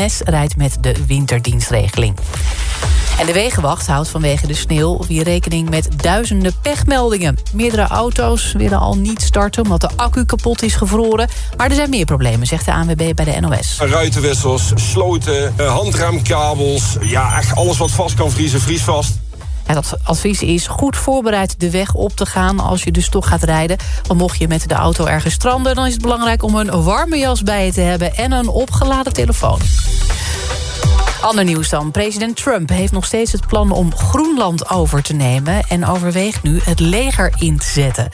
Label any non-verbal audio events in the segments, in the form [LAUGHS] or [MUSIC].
NS rijdt met de winterdienstregeling. En de Wegenwacht houdt vanwege de sneeuw weer rekening met duizenden pechmeldingen. Meerdere auto's willen al niet starten omdat de accu kapot is gevroren. Maar er zijn meer problemen, zegt de ANWB bij de NOS. Ruitenwissels, sloten, eh, handremkabels. Ja, echt alles wat vast kan vriezen, vries vast. Dat advies is goed voorbereid de weg op te gaan als je dus toch gaat rijden. Want mocht je met de auto ergens stranden... dan is het belangrijk om een warme jas bij je te hebben... en een opgeladen telefoon. Ander nieuws dan. President Trump heeft nog steeds het plan om Groenland over te nemen... en overweegt nu het leger in te zetten.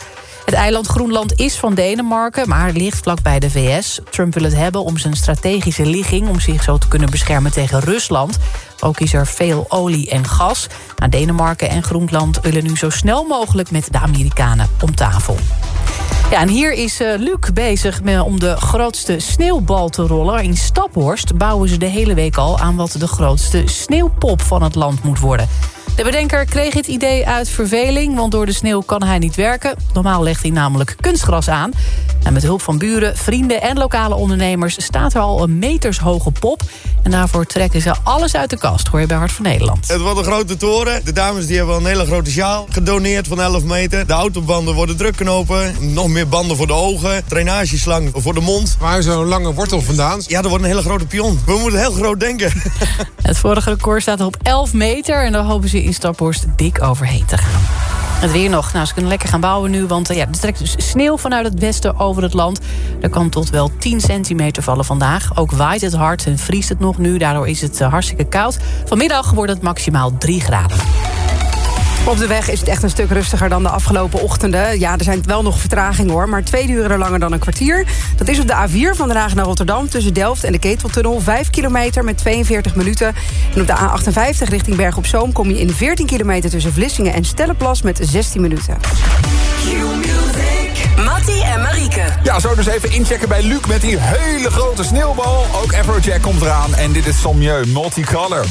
Het eiland Groenland is van Denemarken, maar ligt vlakbij de VS. Trump wil het hebben om zijn strategische ligging... om zich zo te kunnen beschermen tegen Rusland. Ook is er veel olie en gas. Nou, Denemarken en Groenland willen nu zo snel mogelijk... met de Amerikanen om tafel. Ja, en hier is uh, Luc bezig met, om de grootste sneeuwbal te rollen. In Staphorst bouwen ze de hele week al aan wat de grootste sneeuwpop van het land moet worden. De bedenker kreeg het idee uit verveling, want door de sneeuw kan hij niet werken. Normaal legt hij namelijk kunstgras aan. En met hulp van buren, vrienden en lokale ondernemers... staat er al een metershoge pop. En daarvoor trekken ze alles uit de kast, hoor je bij Hart van Nederland. Het wordt een grote toren. De dames die hebben een hele grote sjaal gedoneerd van 11 meter. De autobanden worden drukknopen. Nog meer banden voor de ogen. Drainageslang voor de mond. Waar is zo'n lange wortel vandaan? Ja, er wordt een hele grote pion. We moeten heel groot denken. [LAUGHS] Het vorige record staat op 11 meter. En daar hopen ze in Staphorst dik overheen te gaan. Het weer nog. Nou, ze kunnen lekker gaan bouwen nu, want uh, ja, er trekt dus sneeuw vanuit het westen over het land. Er kan tot wel 10 centimeter vallen vandaag. Ook waait het hard en vriest het nog nu. Daardoor is het uh, hartstikke koud. Vanmiddag wordt het maximaal 3 graden. Op de weg is het echt een stuk rustiger dan de afgelopen ochtenden. Ja, er zijn wel nog vertragingen hoor, maar twee duren langer dan een kwartier. Dat is op de A4 van Den Haag naar Rotterdam... tussen Delft en de Keteltunnel, 5 kilometer met 42 minuten. En op de A58 richting Berg op Zoom... kom je in 14 kilometer tussen Vlissingen en Stellenplas met 16 minuten. Mattie en Marieke. Ja, zo dus even inchecken bij Luc met die hele grote sneeuwbal. Ook Afrojack komt eraan en dit is Sommieu, Multicolor.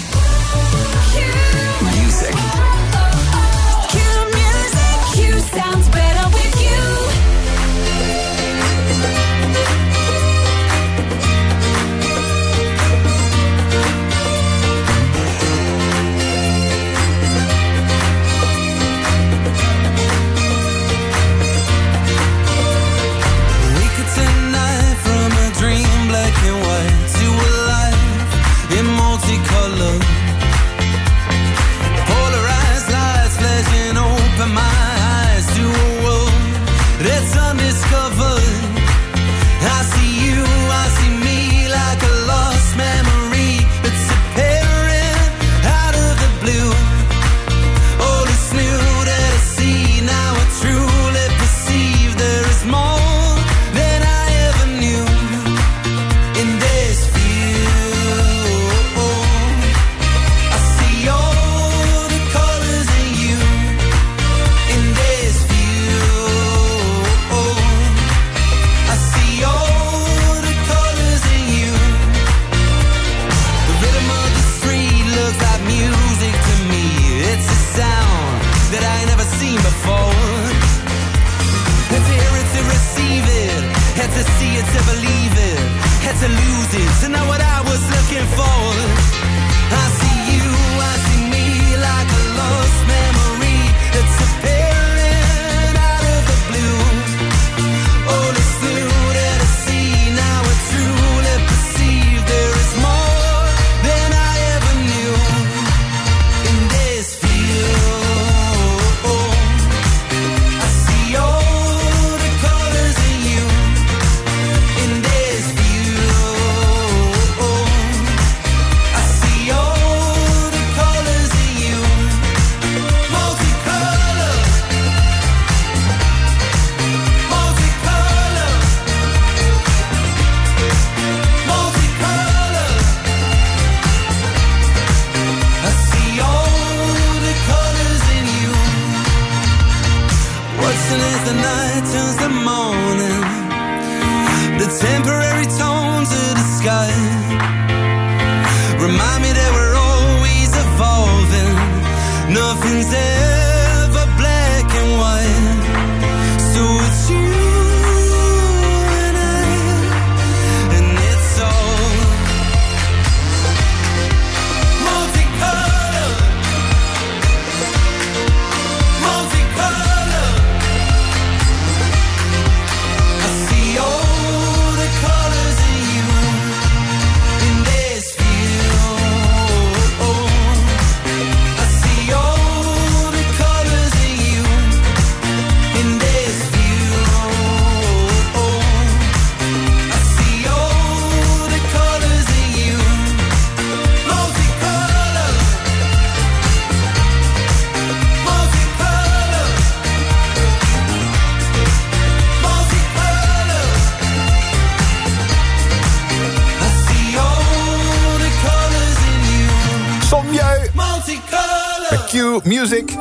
Music.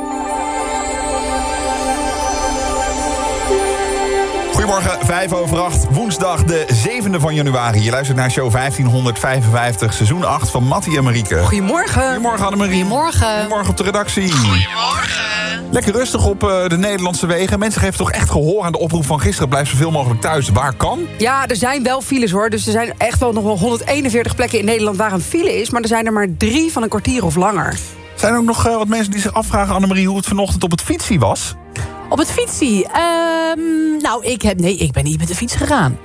Goedemorgen, 5 over 8, woensdag de 7e van januari. Je luistert naar show 1555, seizoen 8 van Mattie en Marieke. Goedemorgen. Goedemorgen Annemarie. Goedemorgen. Goedemorgen op de redactie. Goedemorgen. Lekker rustig op eh, de Nederlandse wegen. Mensen geven toch echt gehoor aan de oproep van gisteren. Blijf zoveel mogelijk thuis, waar kan. Ja, er zijn wel files hoor. Dus er zijn echt wel nog wel 141 plekken in Nederland waar een file is. Maar er zijn er maar drie van een kwartier of langer. Zijn er ook nog eh, wat mensen die zich afvragen, Annemarie... hoe het vanochtend op het fietsie was? Op het fietsie. Ehm, nou, ik, heb, nee, ik ben niet met de fiets gegaan.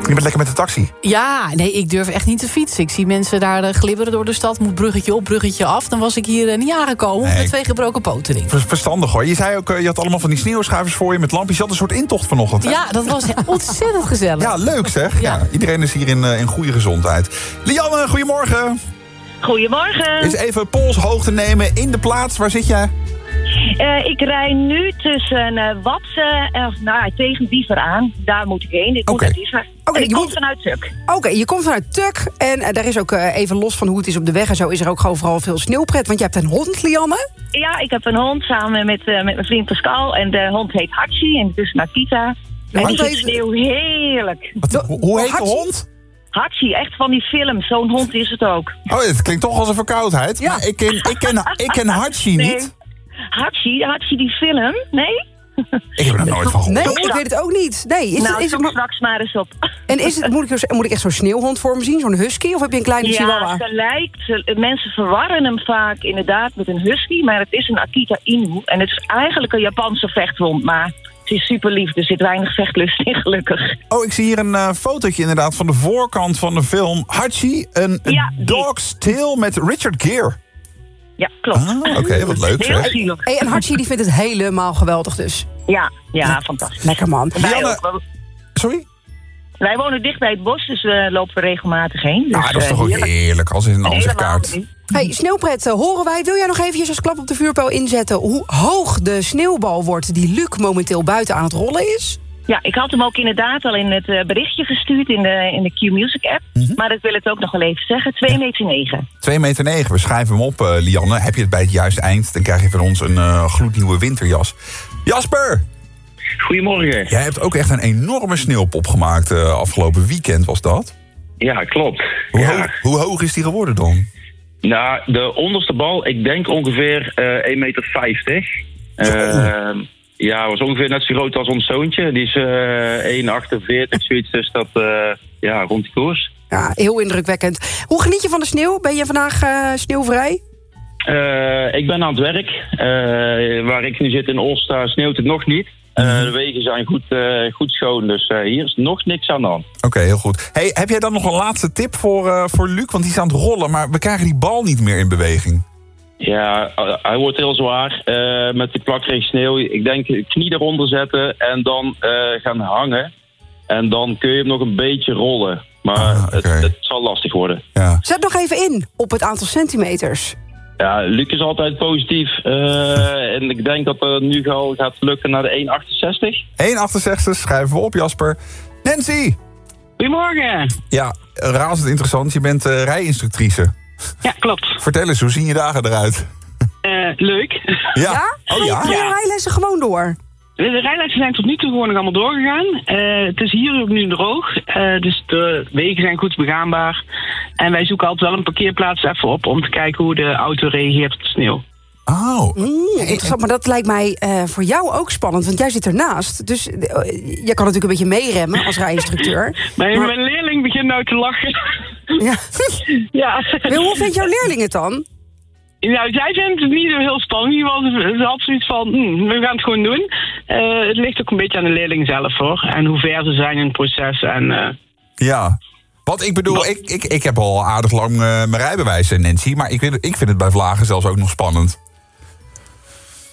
Je bent lekker met de taxi. Ja, nee, ik durf echt niet te fietsen. Ik zie mensen daar eh, glibberen door de stad. Moet bruggetje op, bruggetje af. Dan was ik hier eh, niet aangekomen Nee. met twee gebroken poten. Verstandig hoor. Je zei ook, je had allemaal van die sneeuwschuivers voor je met lampjes. Je had een soort intocht vanochtend. hè? Ja, dat was ontzettend gezellig. [LAUGHS] Ja, leuk zeg. Ja. Ja. iedereen is hier in, in goede gezondheid. Lianne, goedemorgen. Goedemorgen. Is even polshoogte nemen in de plaats. Waar zit jij? Eh, ik rij nu tussen uh, Watsen en nou, ja, tegen Diever aan. Daar moet ik heen. Ik moet Oké. naar Diever. Oké, en ik je kom moet- vanuit Tuk. Oké, je komt vanuit Tuk. En eh, daar is ook eh, even los van hoe het is op de weg en zo... is er ook gewoon vooral veel sneeuwpret. Want je hebt een hond, Lianne. Ja, ik heb een hond samen met, eh, met mijn vriend Pascal. En de hond heet Hachi en dus Nakita. En die vindt heet- sneeuw heerlijk. Wat, hoe, heet de hond? Hachi, echt van die film. Zo'n hond is het ook. Oh, het klinkt toch als een verkoudheid. Ja. Maar ik ken, ik ken, ik ken Hachi [LAUGHS] Nee. niet. Hachi, Hachi die film? Nee? Ik heb er nooit van gehoord. Nee, ik weet het ook niet. Nee, is nou, het, is straks maar eens op. en is het, moet, ik, moet ik echt zo'n sneeuwhond voor me zien? Zo'n husky? Of heb je een kleine Ja, chihuahua? ze lijkt. mensen verwarren hem vaak inderdaad met een husky, maar het is een Akita Inu. En het is eigenlijk een Japanse vechthond, maar is super lief. Er zit weinig vechtlust in, gelukkig. Oh, ik zie hier een eh, fotootje inderdaad van de voorkant van de film. Hachi, een Ja, die. Dog's Tale met Richard Gere. Ja, klopt. Ah, oké, wat leuk zeg. Hey, en Hachi die vindt het helemaal geweldig dus. Ja, ja, fantastisch. Lekker man. Sorry? wij wonen dicht bij het bos, dus we lopen er regelmatig heen. Dus, Ah, dat is eh, toch ook heerlijk. als in een Helemaal aanzichtkaart. Hey, sneeuwpret eh, horen wij. Wil jij nog eventjes als klap op de vuurpijl inzetten... hoe hoog de sneeuwbal wordt die Luc momenteel buiten aan het rollen is? Ja, ik had hem ook inderdaad al in het eh, berichtje gestuurd in de, in de Q-Music app. Mhm. Maar ik wil het ook nog wel even zeggen. 2 meter 9. 2 meter 9. We schrijven hem op, eh, Lianne. Heb je het bij het juiste eind, dan krijg je van ons een eh, gloednieuwe winterjas. Jasper, Goedemorgen. jij hebt ook echt een enorme sneeuwpop gemaakt eh, afgelopen weekend, was dat? Ja, klopt. Hoe, ja. hoog, hoe hoog is die geworden dan? Nou, de onderste bal, ik denk ongeveer eh 1,50 meter. Eh, ja, was ongeveer net zo groot als ons zoontje. Die is eh 1,48, zoiets. Dus dat, eh, ja, rond die koers. Ja, heel indrukwekkend. Hoe geniet je van de sneeuw? Ben je vandaag sneeuwvrij? Ik ben aan het werk. Waar ik nu zit in Olsta sneeuwt het nog niet. Eh, De wegen zijn goed, eh, goed schoon, dus eh, hier is nog niks aan de hand. Oké, heel goed. Hey, heb jij dan nog een laatste tip voor, eh, voor Luc? Want die is aan het rollen, maar we krijgen die bal niet meer in beweging. Ja, hij wordt heel zwaar eh, met die plakkerige sneeuw. Ik denk knie eronder zetten en dan eh, gaan hangen. En dan kun je hem nog een beetje rollen. Maar Ah, het, het zal lastig worden. Ja. Zet nog even in op het aantal centimeters. Ja, Luc is altijd positief. eh, en ik denk dat het nu al gaat lukken naar de 1,68. 1,68 schrijven we op, Jasper. Nancy! Goedemorgen. Ja, razend interessant. Je bent eh, rijinstructrice. Ja, klopt. Vertel eens, hoe zien je dagen eruit? Eh, leuk. Ja? Oh ja? Ga je rijlessen gewoon door? De rijlessen zijn tot nu toe gewoon nog allemaal doorgegaan. Eh, het is hier ook nu droog, eh, dus de wegen zijn goed begaanbaar. En wij zoeken altijd wel een parkeerplaats even op om te kijken hoe de auto reageert op de sneeuw. Oh. Mm, interessant, maar dat lijkt mij eh, voor jou ook spannend, want jij zit ernaast. Dus je kan natuurlijk een beetje meeremmen als rijinstructeur. [LAUGHS] Mijn, Maar- mijn leerling begint nou te lachen. Ja. [LAUGHS] ja. Wil, Hoe vindt jouw leerling het dan? Nou, zij vindt het niet zo heel spannend. Ze had zoiets van, hm, we gaan het gewoon doen. Eh, het ligt ook een beetje aan de leerling zelf, hoor. En hoe ver ze zijn in het proces. En, eh, Ja. Want ik bedoel, ik, ik, ik heb al aardig lang eh, mijn rijbewijs, Nancy. Maar ik, vind het- ik vind het bij vlagen zelfs ook nog spannend.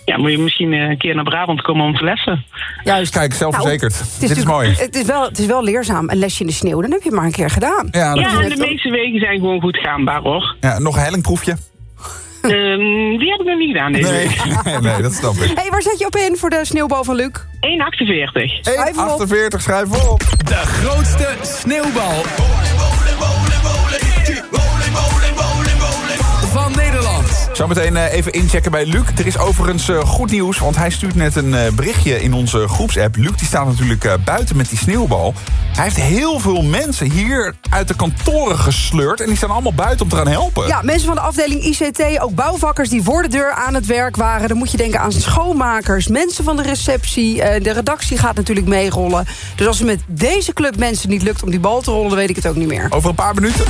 ja, moet je misschien eh, een keer naar Brabant komen om te lessen. Juist. Kijk, zelfverzekerd. Nou, het Dit is mooi. Het is, wel, het is wel leerzaam, een lesje in de sneeuw. Dan heb je het maar een keer gedaan. Ja, dat- Ja, en de meeste wegen zijn gewoon goed gaanbaar, hoor. ja, nog een hellingproefje? Ehm, die heb ik nog niet gedaan deze Nee, week. [LAUGHS] nee, dat snap ik. hey, waar zet je op in voor de sneeuwbal van Luc? 1,48. 1,48, schrijf op. De grootste sneeuwbal van Nederland. Zometeen eh, even inchecken bij Luc. Er is overigens eh, goed nieuws, want hij stuurt net een eh, berichtje in onze groepsapp. Luc die staat natuurlijk buiten met die sneeuwbal. Hij heeft heel veel mensen hier uit de kantoren gesleurd... en die staan allemaal buiten om te gaan helpen. Ja, mensen van de afdeling ICT, ook bouwvakkers die voor de deur aan het werk waren. Dan moet je denken aan schoonmakers, mensen van de receptie. De redactie gaat natuurlijk meerollen. Dus als het met deze club mensen niet lukt om die bal te rollen... weet ik het ook niet meer. Over een paar minuten.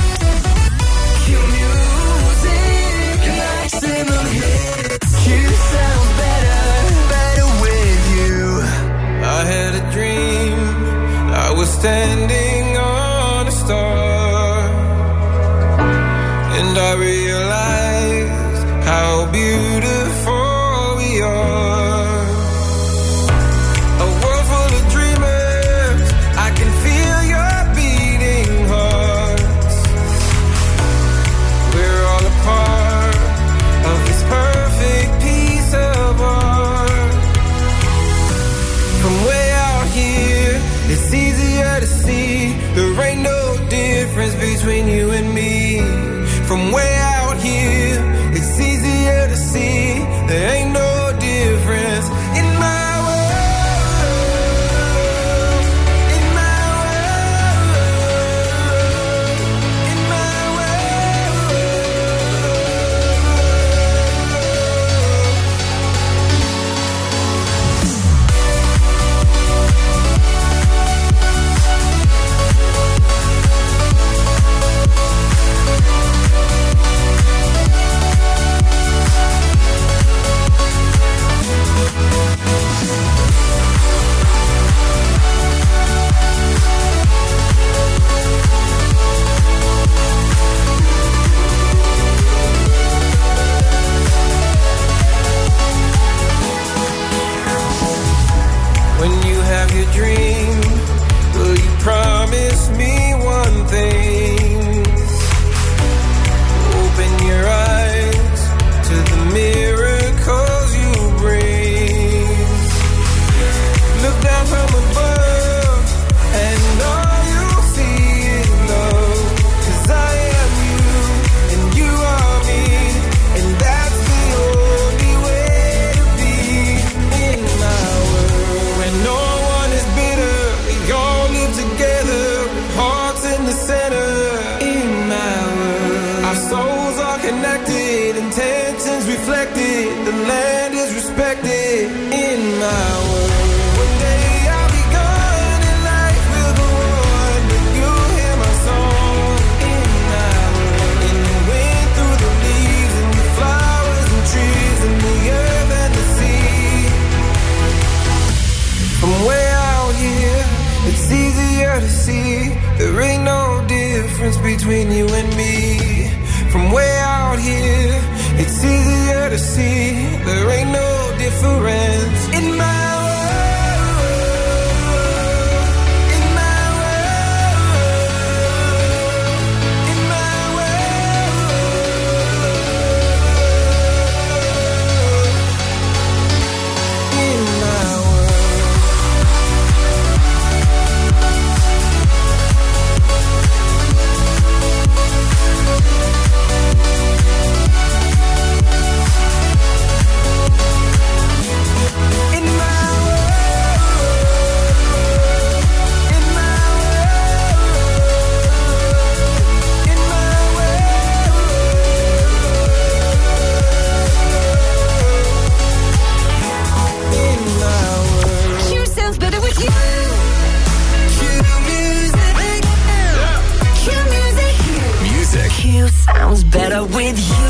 better with you.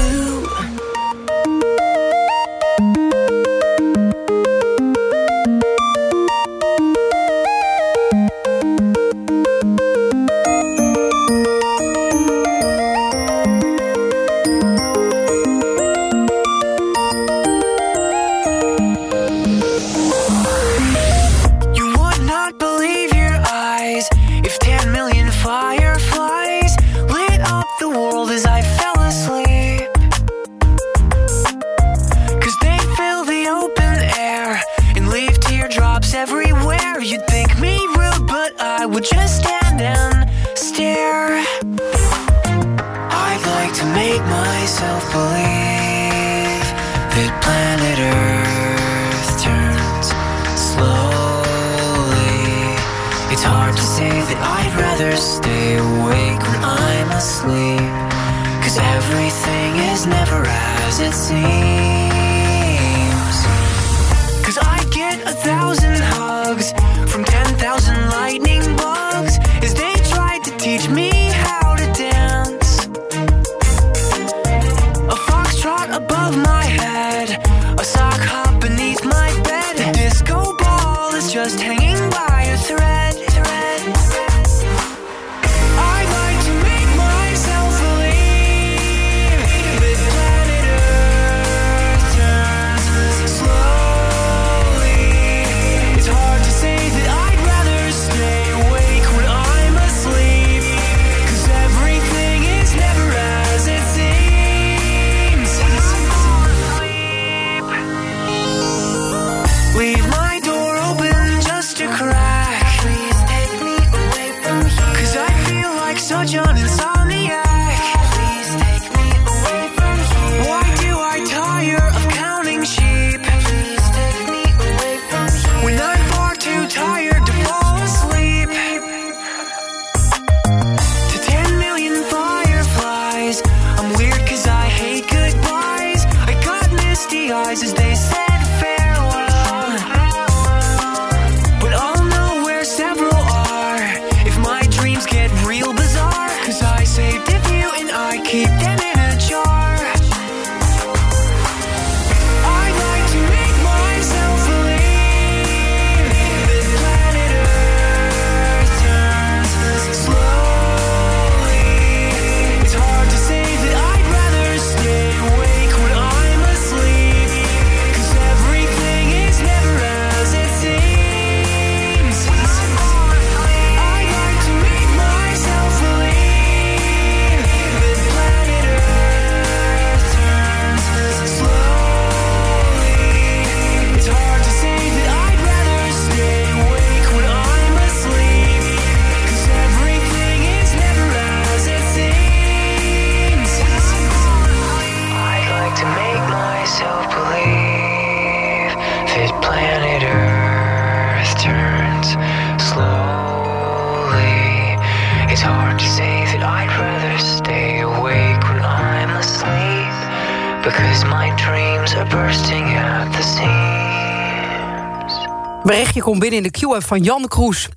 In de Q-app van Jan Kroes.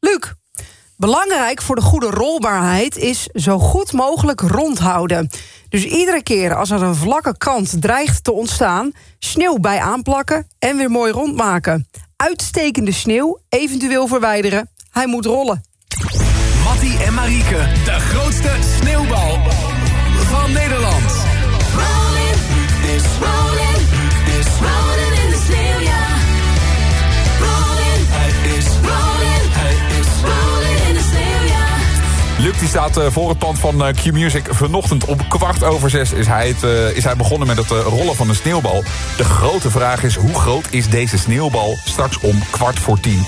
Luc, belangrijk voor de goede rolbaarheid is zo goed mogelijk rondhouden. Dus iedere keer als er een vlakke kant dreigt te ontstaan... sneeuw bij aanplakken en weer mooi rondmaken. Uitstekende sneeuw eventueel verwijderen. Hij moet rollen. Mattie en Marieke, de grootste sneeuwbal Die staat eh, voor het pand van eh, Q-Music. Vanochtend om kwart over zes is hij, het, eh, is hij begonnen met het rollen van een sneeuwbal. De grote vraag is, hoe groot is deze sneeuwbal straks om kwart voor tien?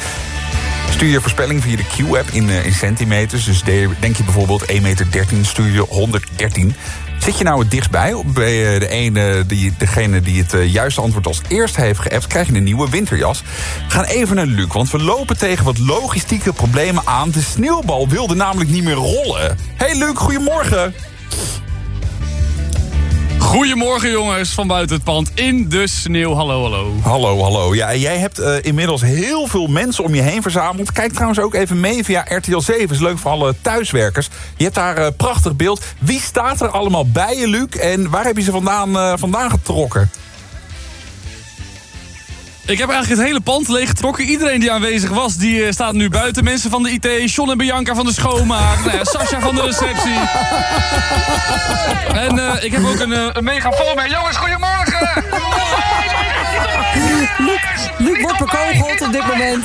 Stuur je voorspelling via de Q-app in, in centimeters. Dus de- denk je bijvoorbeeld 1,13 meter, stuur je 113. Zit je nou het ben je de ene, die, degene die het eh, juiste antwoord als eerste heeft geappt... krijg je een nieuwe winterjas. We gaan even naar Luc, want we lopen tegen wat logistieke problemen aan. De sneeuwbal wilde namelijk niet meer rollen. Hey Luc, goedemorgen. Goedemorgen jongens van buiten het pand in de sneeuw. Hallo, hallo. Hallo, hallo. Ja, jij hebt eh, inmiddels heel veel mensen om je heen verzameld. Kijk trouwens ook even mee via RTL 7. Is leuk voor alle thuiswerkers. Je hebt daar een prachtig beeld. Wie staat er allemaal bij je, Luc? En waar heb je ze vandaan, eh, vandaan getrokken? Ik heb eigenlijk het hele pand leeggetrokken. Iedereen die aanwezig was, die eh, staat nu buiten. Mensen van de IT, John en Bianca van de schoonmaak. nou ja, Sascha van de receptie. En eh, ik heb ook een, eh, een megafoon mee. Jongens, goedemorgen! Luc, Luc wordt bekogeld op dit moment.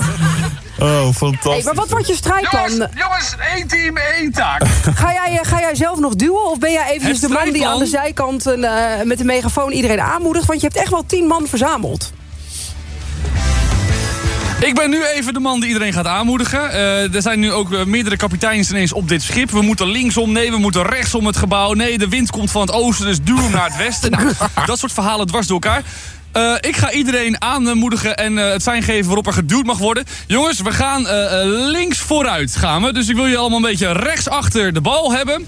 Oh, fantastisch. Hey, maar wat wordt je strijdplan? Jongens, jongens, één team, één taak. Ga jij, ga jij zelf nog duwen? Of ben jij eventjes de man die aan de zijkant een, eh, met de megafoon iedereen aanmoedigt? Want je hebt echt wel tien man verzameld. Ik ben nu even de man die iedereen gaat aanmoedigen. Eh, er zijn nu ook eh, meerdere kapiteins ineens op dit schip. We moeten linksom, nee, we moeten rechtsom het gebouw. Nee, de wind komt van het oosten, dus duw hem naar het westen. Nou, [LAUGHS] dat soort verhalen dwars door elkaar. Eh, ik ga iedereen aanmoedigen en het zijn geven waarop er geduwd mag worden. Jongens, we gaan links vooruit gaan we. Dus ik wil je allemaal een beetje rechts achter de bal hebben.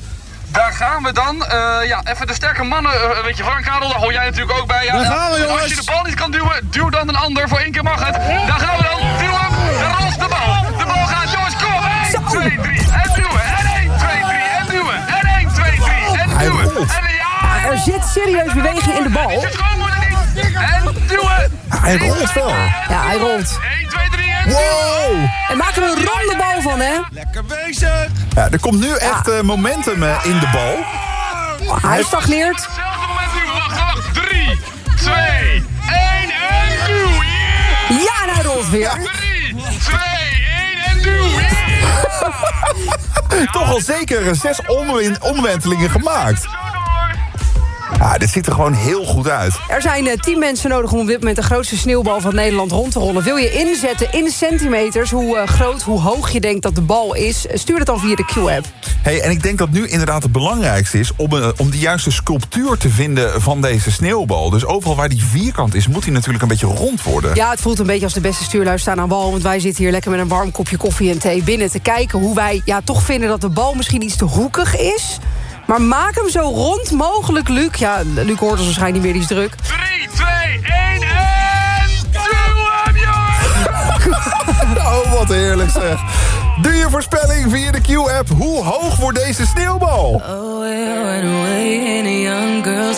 Daar gaan we dan. Eh, ja, even de sterke mannen. eh, weet je, Frank Karel, daar hoor jij natuurlijk ook bij. Ja, Daar gaan we, En jongens. Als je de bal niet kan duwen, duw dan een ander. Voor één keer mag het. Daar gaan we dan. Duw hem. Daar rolt de bal. De bal gaat, jongens, kom. 1, 2, 3. En duwen. En 1, 2, 3. En duwen. En 1, 2, 3. En duwen. En ja. Er zit serieus beweging in de bal. En duwen. Hij rolt wel. Ja, hij rolt. 1, 2, 3. En Wow! En maken er een ronde bal van, hè? Lekker bezig. Ja, er komt nu echt eh, momentum eh, in de bal. Hij stagneert. Hetzelfde moment nu. Wacht, wacht. 3, 2, 1. En duw. Yeah. Ja, hij rolt weer. 3, 2, 1 en duw. Yeah. [LAUGHS] Toch al zeker eh, zes omwen- omwentelingen gemaakt. Ja, dit ziet er gewoon heel goed uit. Er zijn eh, 10 mensen nodig om op dit moment de grootste sneeuwbal van Nederland rond te rollen. Wil je inzetten in centimeters hoe eh, groot, hoe hoog je denkt dat de bal is? Stuur het dan via de Q-app. Hey, en ik denk dat nu inderdaad het belangrijkste is... Om, eh, om de juiste sculptuur te vinden van deze sneeuwbal. Dus overal waar die vierkant is, moet die natuurlijk een beetje rond worden. Ja, het voelt een beetje als de beste stuurlui staan aan wal. Want wij zitten hier lekker met een warm kopje koffie en thee binnen te kijken... hoe wij ja, toch vinden dat de bal misschien iets te hoekig is. Maar maak hem zo rond mogelijk, Luc. Ja, Luc hoort ons waarschijnlijk niet meer, die is druk. 3, 2, 1 en hem, jongens. [LAUGHS] Oh, wat heerlijk zeg. Doe je voorspelling via de Q-app. Hoe hoog wordt deze sneeuwbal? Oh, where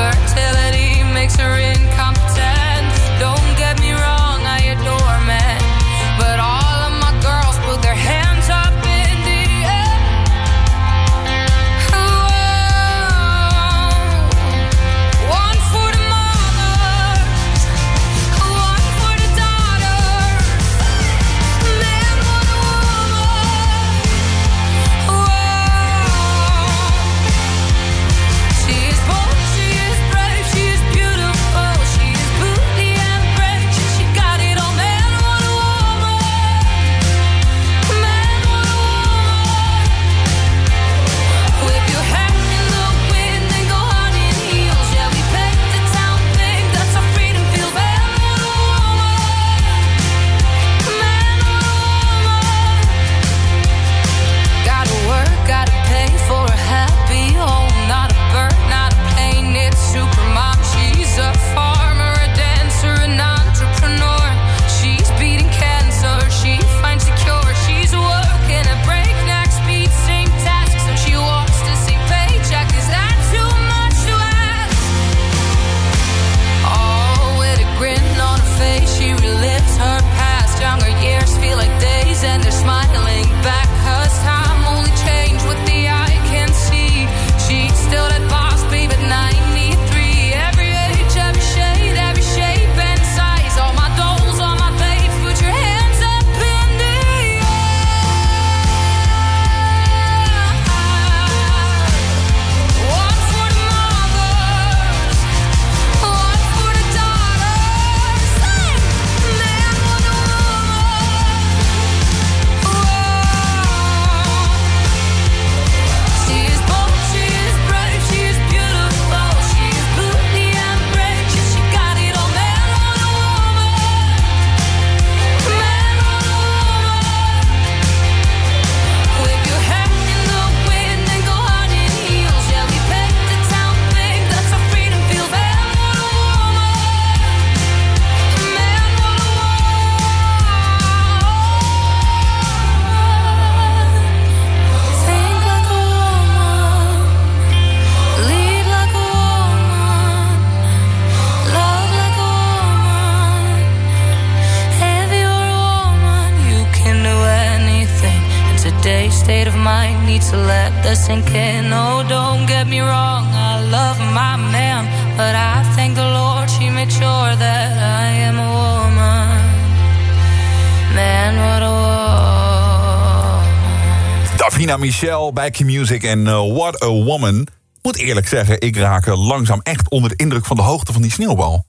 fertility makes her incompetent. and Bij Q-Music en eh, What a Woman. Moet eerlijk zeggen, ik raak langzaam echt onder de indruk van de hoogte van die sneeuwbal.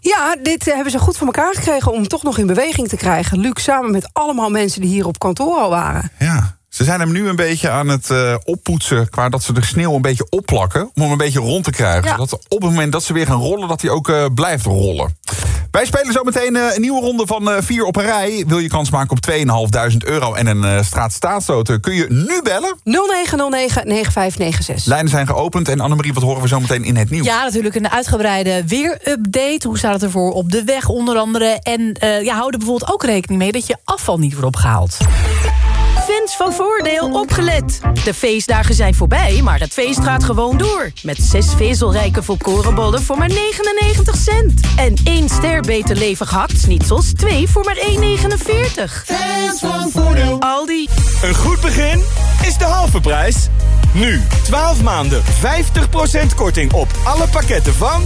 Ja, dit eh, hebben ze goed voor elkaar gekregen om toch nog in beweging te krijgen. Luc, samen met allemaal mensen die hier op kantoor al waren. Ja. Ze zijn hem nu een beetje aan het eh, oppoetsen... qua dat ze de sneeuw een beetje opplakken... om hem een beetje rond te krijgen. Ja. Zodat op het moment dat ze weer gaan rollen... dat hij ook blijft rollen. Wij spelen zo meteen eh, een nieuwe ronde van eh, vier op een rij. Wil je kans maken op 2.500 euro en een eh straatstaatsstoten... kun je nu bellen. 0909-9596. Lijnen zijn geopend. En Annemarie, wat horen we zo meteen in het nieuws? Ja, natuurlijk een uitgebreide weerupdate. Hoe staat het ervoor op de weg onder andere? En eh, ja, hou er bijvoorbeeld ook rekening mee dat je afval niet wordt opgehaald. Fans van Voordeel opgelet. De feestdagen zijn voorbij, maar het feest gaat gewoon door. Met zes vezelrijke volkorenbollen voor maar 99 cent. En één ster beter levig hakt-snitsels, twee voor maar 1,49. Fans van Voordeel. Aldi. Een goed begin is de halve prijs. Nu, 12 maanden, 50% korting op alle pakketten van...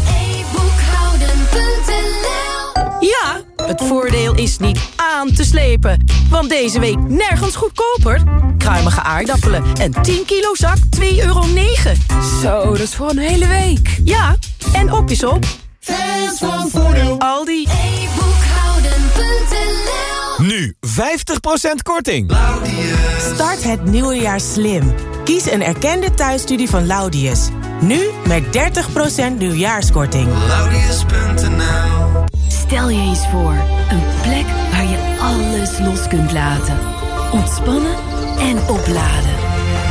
Ja, het voordeel is niet aan te slepen. Want deze week nergens goedkoper. Kruimige aardappelen en 10 kilo zak 2,9 euro. Zo, dat is voor een hele week. Ja, en op is op. Fans van Voordeel. Aldi. Nu 50% korting. Start het nieuwe jaar slim. Kies een erkende thuisstudie van Laudius. Nu met 30% nieuwjaarskorting. Stel je eens voor, een plek waar je alles los kunt laten. Ontspannen en opladen.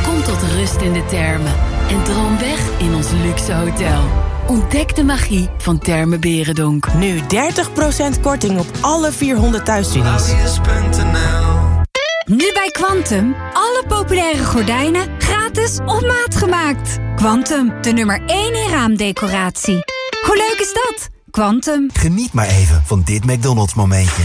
Kom tot rust in de termen en droom weg in ons luxe hotel. Ontdek de magie van Termen Berendonk. Nu 30% korting op alle 400 thuisstudies. Nu bij Quantum. Alle populaire gordijnen gratis op maat gemaakt. Quantum, de nummer 1 in raamdecoratie. Hoe leuk is dat? Quantum. Geniet maar even van dit McDonald's momentje.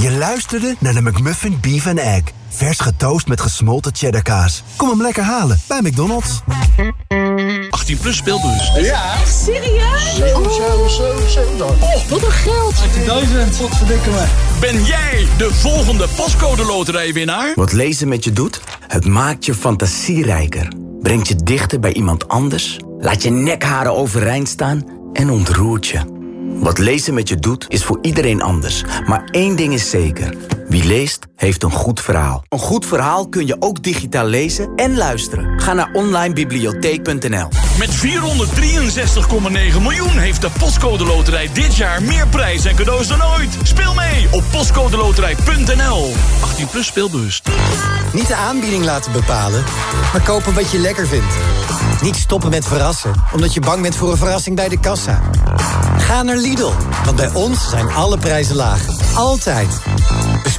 Je luisterde naar de McMuffin Beef and Egg. Vers getoast met gesmolten cheddarkaas. Kom hem lekker halen bij McDonald's. 18 plus speelbus. Ja. Echt serieus? 7, 7, 7, 7. Oh, wat een geld. 18.000. Wat verdikken me. Ben jij de volgende pascode loterijwinnaar? Wat lezen met je doet? Het maakt je fantasierijker. Brengt je dichter bij iemand anders. Laat je nekharen overeind staan en ontroert je. Wat lezen met je doet, is voor iedereen anders. Maar één ding is zeker. Wie leest, heeft een goed verhaal. Een goed verhaal kun je ook digitaal lezen en luisteren. Ga naar onlinebibliotheek.nl Met 463,9 miljoen heeft de Postcode Loterij dit jaar meer prijs en cadeaus dan ooit. Speel mee op postcodeloterij.nl. 18 plus speelbewust. Niet de aanbieding laten bepalen, maar kopen wat je lekker vindt. Niet stoppen met verrassen, omdat je bang bent voor een verrassing bij de kassa. Ga naar Lidl, want bij ons zijn alle prijzen laag. Altijd.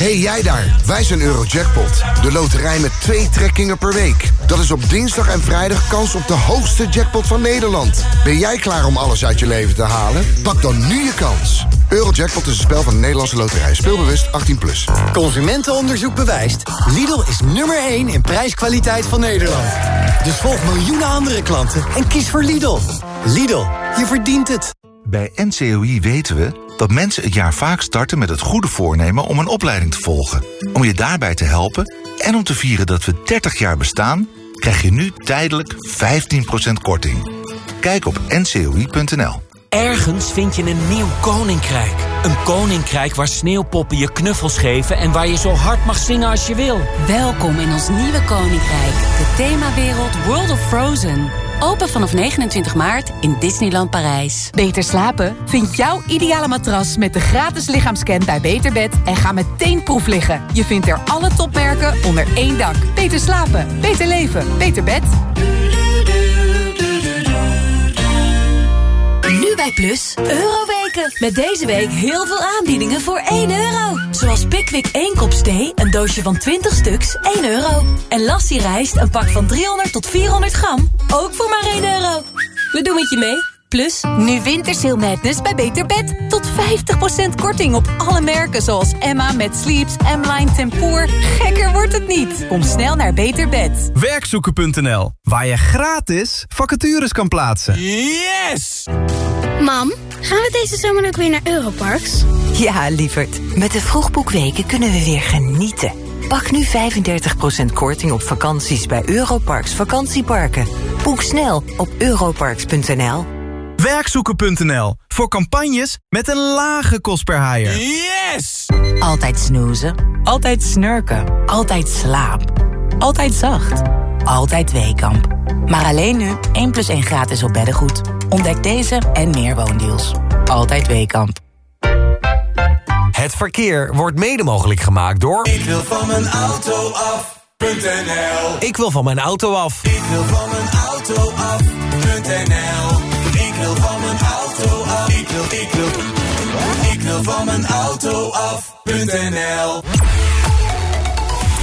Hey jij daar, wij zijn Eurojackpot. De loterij met twee trekkingen per week. Dat is op dinsdag en vrijdag kans op de hoogste jackpot van Nederland. Ben jij klaar om alles uit je leven te halen? Pak dan nu je kans. Eurojackpot is een spel van de Nederlandse loterij. Speelbewust 18+. Plus. Consumentenonderzoek bewijst. Lidl is nummer 1 in prijskwaliteit van Nederland. Dus volg miljoenen andere klanten en kies voor Lidl. Lidl, je verdient het. Bij NCOI weten we dat mensen het jaar vaak starten met het goede voornemen om een opleiding te volgen. Om je daarbij te helpen en om te vieren dat we 30 jaar bestaan, krijg je nu tijdelijk 15% korting. Kijk op ncoi.nl. Ergens vind je een nieuw koninkrijk. Een koninkrijk waar sneeuwpoppen je knuffels geven... en waar je zo hard mag zingen als je wil. Welkom in ons nieuwe koninkrijk. De themawereld World of Frozen. Open vanaf 29 maart in Disneyland Parijs. Beter slapen? Vind jouw ideale matras met de gratis lichaamscan bij Beterbed en ga meteen proef liggen. Je vindt er alle topmerken onder één dak. Beter slapen, beter leven, beter bed. Bij Plus, Euroweken. Met deze week heel veel aanbiedingen voor 1 euro. Zoals Pickwick 1 kop thee, een doosje van 20 stuks, 1 euro. En Lassie rijst, een pak van 300 tot 400 gram, ook voor maar 1 euro. We doen het je mee. Plus, nu Wintersale Madness bij Beter Bed. Tot 50% korting op alle merken zoals Emma met Sleeps, M-Line Tempoor. Gekker wordt het niet. Kom snel naar Beter Bed. Werkzoeken.nl, waar je gratis vacatures kan plaatsen. Yes! Mam, gaan we deze zomer ook weer naar Europarks? Ja, lieverd. Met de vroegboekweken kunnen we weer genieten. Pak nu 35% korting op vakanties bij Europarks vakantieparken. Boek snel op europarks.nl. Werkzoeken.nl, voor campagnes met een lage kost per haaier. Yes! Altijd snoezen, altijd snurken, altijd slaap, altijd zacht, altijd Weekamp. Maar alleen nu 1 plus 1 gratis op beddengoed. Ontdek deze en meer woondeals. Altijd Weekamp. Het verkeer wordt mede mogelijk gemaakt door... Ik wil van mijn auto af.nl Ik wil van mijn auto af. Ik wil van mijn auto af.nl Ik wil van mijn auto af. Ik wil, ik wil, ik wil van mijn auto af.nl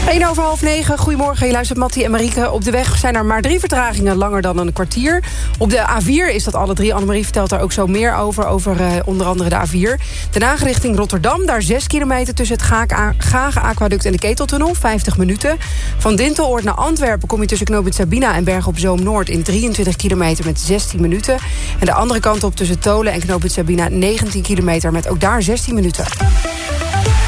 1 over half 9. Goedemorgen, je luistert Mattie en Marieke. Op de weg zijn er maar drie vertragingen langer dan een kwartier. Op de A4 is dat alle drie. Annemarie vertelt daar ook zo meer over. Over uh, onder andere de A4. Den Haag richting Rotterdam. Daar 6 kilometer tussen het Gage Aquaduct en de Keteltunnel. 50 minuten. Van Dinteloord naar Antwerpen kom je tussen knooppunt Sabina en Berg op Zoom Noord... in 23 kilometer met 16 minuten. En de andere kant op tussen Tolen en knooppunt Sabina... 19 kilometer met ook daar 16 minuten.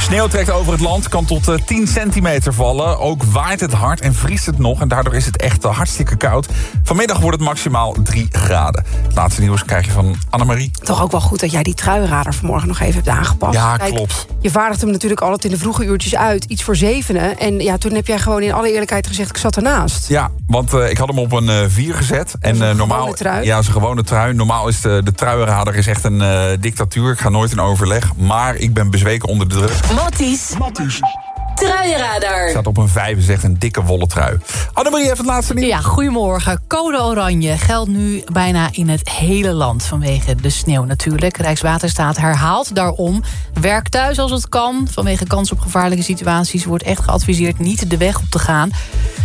Sneeuw trekt over het land, kan tot uh, 10 centimeter vallen. Ook waait het hard en vriest het nog. En daardoor is het echt uh, hartstikke koud. Vanmiddag wordt het maximaal 3 graden. Het laatste nieuws krijg je van Annemarie. Toch ook wel goed dat jij die truiradar vanmorgen nog even hebt aangepast. Ja, Kijk, klopt. Je vaardigt hem natuurlijk altijd in de vroege uurtjes uit. Iets voor zevenen. En ja, toen heb jij gewoon in alle eerlijkheid gezegd... ik zat ernaast. Ja, want uh, ik had hem op een 4 gezet. En uh, normaal. Trui. Ja, zijn gewone trui. Normaal is de, de truiradar is echt een dictatuur. Ik ga nooit in overleg. Maar ik ben bezweken onder de druk. Matties. Matties. Truienradar. Staat op een 5 is echt een dikke wollen trui. Annemarie heeft het laatste nieuws. Ja, goedemorgen. Code oranje geldt nu bijna in het hele land vanwege de sneeuw natuurlijk. Rijkswaterstaat herhaalt daarom. Werk thuis als het kan. Vanwege kans op gevaarlijke situaties wordt echt geadviseerd niet de weg op te gaan.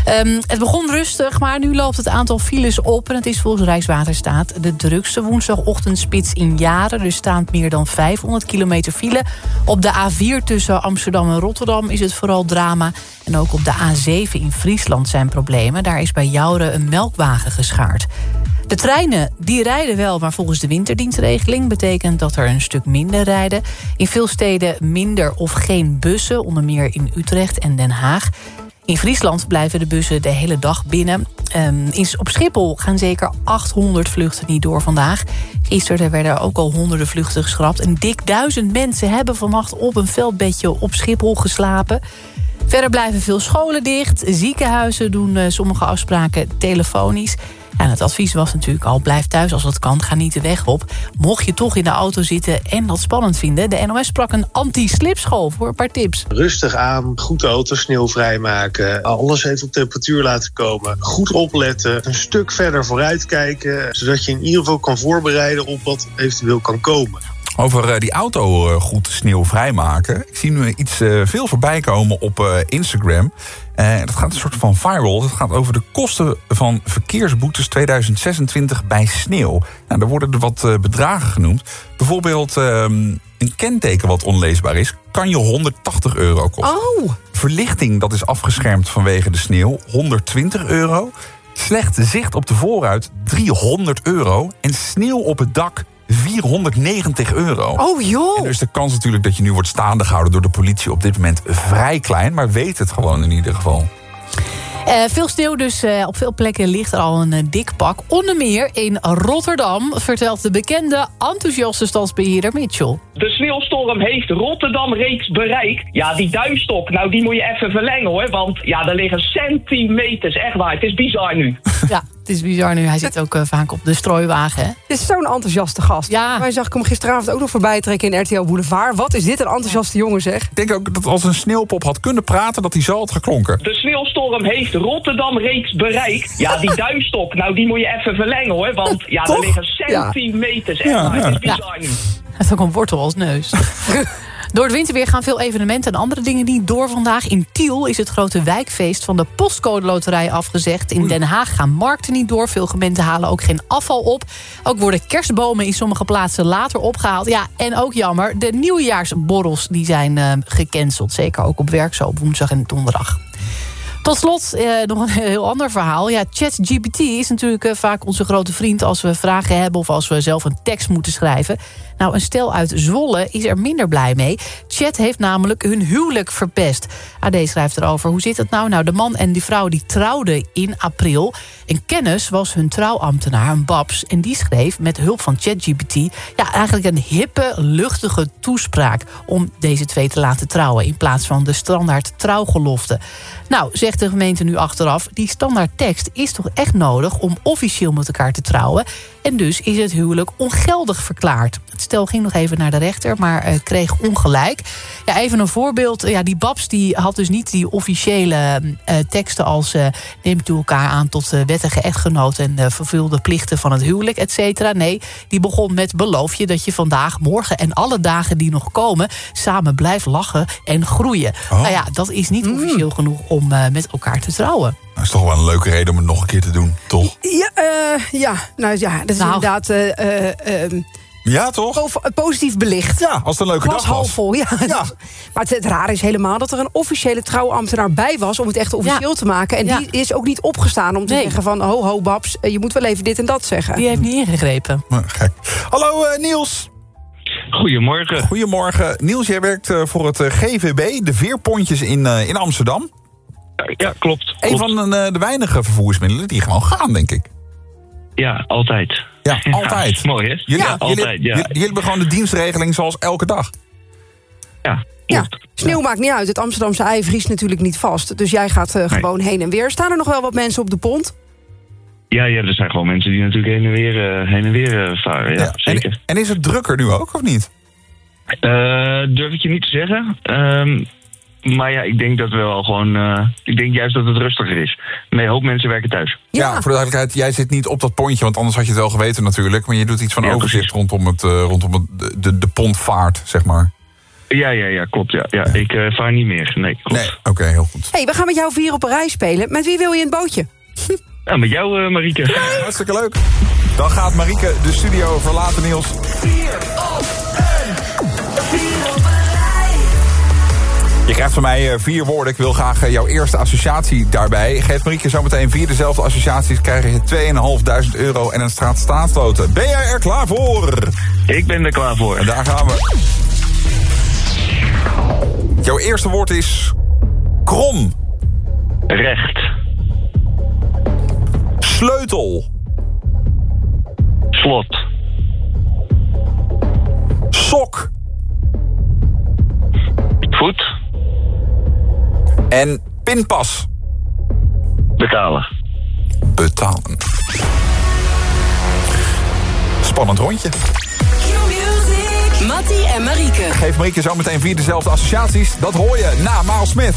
Um, het begon rustig, maar nu loopt het aantal files op. En het is volgens Rijkswaterstaat de drukste woensdagochtendspits in jaren. Er staan meer dan 500 kilometer file. Op de A4 tussen Amsterdam en Rotterdam is het vooral drama. En ook op de A7 in Friesland zijn problemen. Daar is bij Jouren een melkwagen geschaard. De treinen die rijden wel, maar volgens de winterdienstregeling... betekent dat er een stuk minder rijden. In veel steden minder of geen bussen, onder meer in Utrecht en Den Haag. In Friesland blijven de bussen de hele dag binnen. Um, op Schiphol gaan zeker 800 vluchten niet door vandaag. Gisteren werden ook al honderden vluchten geschrapt. En dik duizend mensen hebben vannacht op een veldbedje op Schiphol geslapen. Verder blijven veel scholen dicht. Ziekenhuizen doen uh, sommige afspraken telefonisch. En het advies was natuurlijk al, blijf thuis als het kan, ga niet de weg op. Mocht je toch in de auto zitten en dat spannend vinden... de NOS sprak een anti-slipschool voor een paar tips. Rustig aan, goed de auto sneeuwvrij maken... alles even op temperatuur laten komen, goed opletten... een stuk verder vooruit kijken... zodat je in ieder geval kan voorbereiden op wat eventueel kan komen. Over uh, die auto uh, goed sneeuwvrij maken. Ik zie nu iets uh, veel voorbij komen op Instagram. dat gaat een soort van viral. Het gaat over de kosten van verkeersboetes 2026 bij sneeuw. Nou, er worden er wat bedragen genoemd. Bijvoorbeeld een kenteken wat onleesbaar is... kan je 180 euro kosten. Oh. Verlichting dat is afgeschermd vanwege de sneeuw, 120 euro. Slecht zicht op de voorruit, 300 euro. En sneeuw op het dak, 490 euro. Oh joh. En dus de kans natuurlijk dat je nu wordt staande gehouden door de politie op dit moment vrij klein. Maar weet het gewoon in ieder geval. Uh, veel sneeuw, dus uh, op veel plekken ligt er al een uh, dik pak. Onder meer in Rotterdam, vertelt de bekende enthousiaste stadsbeheerder Mitchell. De sneeuwstorm heeft Rotterdam reeds bereikt. Ja, die duimstok, nou die moet je even verlengen hoor. Want ja, er liggen centimeters, echt waar. Het is bizar nu. ja, [LAUGHS] het is bizar nu. Hij zit ook uh, vaak op de strooiwagen. Hè? Het is zo'n enthousiaste gast. Ja. Wij zag ik hem gisteravond ook nog voorbij trekken in RTL Boulevard. Wat is dit een enthousiaste jongen zeg. Ik denk ook dat als een sneeuwpop had kunnen praten... dat hij zo had geklonken. De sneeuwstorm heeft Rotterdam reeds bereikt. Ja, die [LAUGHS] duimstok, nou die moet je even verlengen hoor. Want ja, er liggen centimeters, echt Ja, ja. Het is bizar nu. Hij heeft ook een wortel als neus. [LAUGHS] Door het winterweer gaan veel evenementen en andere dingen niet door vandaag. In Tiel is het grote wijkfeest van de Postcode Loterij afgezegd. In Den Haag gaan markten niet door. Veel gemeenten halen ook geen afval op. Ook worden kerstbomen in sommige plaatsen later opgehaald. Ja, en ook jammer, de nieuwjaarsborrels die zijn uh, gecanceld. Zeker ook op werk, zo op woensdag en donderdag. Tot slot eh, nog een heel ander verhaal. Ja, ChatGPT is natuurlijk eh, vaak onze grote vriend... als we vragen hebben of als we zelf een tekst moeten schrijven. Nou, een stel uit Zwolle is er minder blij mee. Chat heeft namelijk hun huwelijk verpest. AD schrijft erover. Hoe zit het nou? Nou, de man en die vrouw die trouwden in april. Een kennis was hun trouwambtenaar, een Babs. En die schreef met hulp van ChatGPT... ja, eigenlijk een hippe, luchtige toespraak... om deze twee te laten trouwen... in plaats van de standaard trouwgelofte. Nou, zegt de gemeente nu achteraf... die standaard tekst is toch echt nodig om officieel met elkaar te trouwen... En dus is het huwelijk ongeldig verklaard. Het stel ging nog even naar de rechter, maar uh, kreeg ongelijk. Ja, even een voorbeeld. Ja, die Babs die had dus niet die officiële uh, teksten als... Uh, neemt u elkaar aan tot wettige echtgenoot... en vervul de plichten van het huwelijk, et cetera. Nee, die begon met beloof je dat je vandaag, morgen... en alle dagen die nog komen, samen blijft lachen en groeien. Oh. Nou ja, dat is niet officieel genoeg om met elkaar te trouwen. Dat is toch wel een leuke reden om het nog een keer te doen, toch? Ja, uh, ja. nou ja, dat is nou. inderdaad... Uh, uh, ja, toch? Positief belicht. Ja, als het een leuke dag was. halfvol, ja. ja. maar het, het raar is helemaal dat er een officiële trouwambtenaar bij was... om het echt officieel ja. te maken. En ja. die is ook niet opgestaan om te nee. zeggen van... ho, ho, Babs, je moet wel even dit en dat zeggen. Die heeft niet ingegrepen. Maar, gek. Hallo, Niels. Goedemorgen. Goedemorgen. Niels, jij werkt voor het GVB, de veerpontjes in, in Amsterdam. Ja, klopt. Een van de, de, weinige vervoersmiddelen die gewoon gaan, denk ik. Ja, altijd. Ja, [LAUGHS] altijd. Ja, mooi, hè? Jullie, ja, jullie, altijd, ja. Jullie, hebben gewoon de dienstregeling zoals elke dag. Ja, ja, sneeuw maakt niet uit. Het Amsterdamse ei vriest natuurlijk niet vast. Dus jij gaat uh, gewoon heen en weer. Staan er nog wel wat mensen op de pont? Ja, ja er zijn gewoon mensen die natuurlijk heen en weer, uh, heen en weer uh, varen. Ja, ja, zeker. En, en, is het drukker nu ook, of niet? durf ik je niet te zeggen. Um, maar ja, ik denk dat we wel gewoon. Uh, ik denk juist dat het rustiger is. Nee, hoop mensen werken thuis. Ja. voor de duidelijkheid, jij zit niet op dat pontje, want anders had je het wel geweten natuurlijk. Maar je doet iets van ja, overzicht rondom, het, uh, rondom het, de, de pontvaart, zeg maar. Ja, ja, ja, klopt. Ja. Ja, Ik uh, vaar niet meer. Nee, klopt. Nee, oké, heel goed. hey, we gaan met jou vier op een rij spelen. Met wie wil je een bootje? [LAUGHS] Ja, met jou, Marieke. Hartstikke leuk. Dan gaat Marieke de studio verlaten, Niels. Vier op Je krijgt van mij eh, vier woorden. Ik wil graag eh, jouw eerste associatie daarbij. Geef Marieke zometeen vier dezelfde associaties. Krijg je 2.500 euro en een straat staatsloten. Ben jij er klaar voor? Ik ben er klaar voor. En daar gaan we. Jouw eerste woord is... Krom. Recht. Sleutel. Slot. Sok. Voet. En pinpas. Betalen. Betalen. Spannend rondje. Mattie en Marieke. Geef Marieke zo meteen vier dezelfde associaties. Dat hoor je na Maal Smith.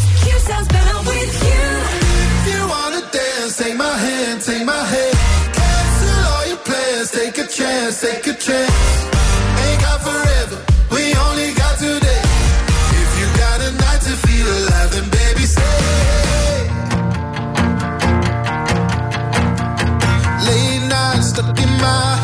Take a chance, take a chance. Ain't got forever, stuck in my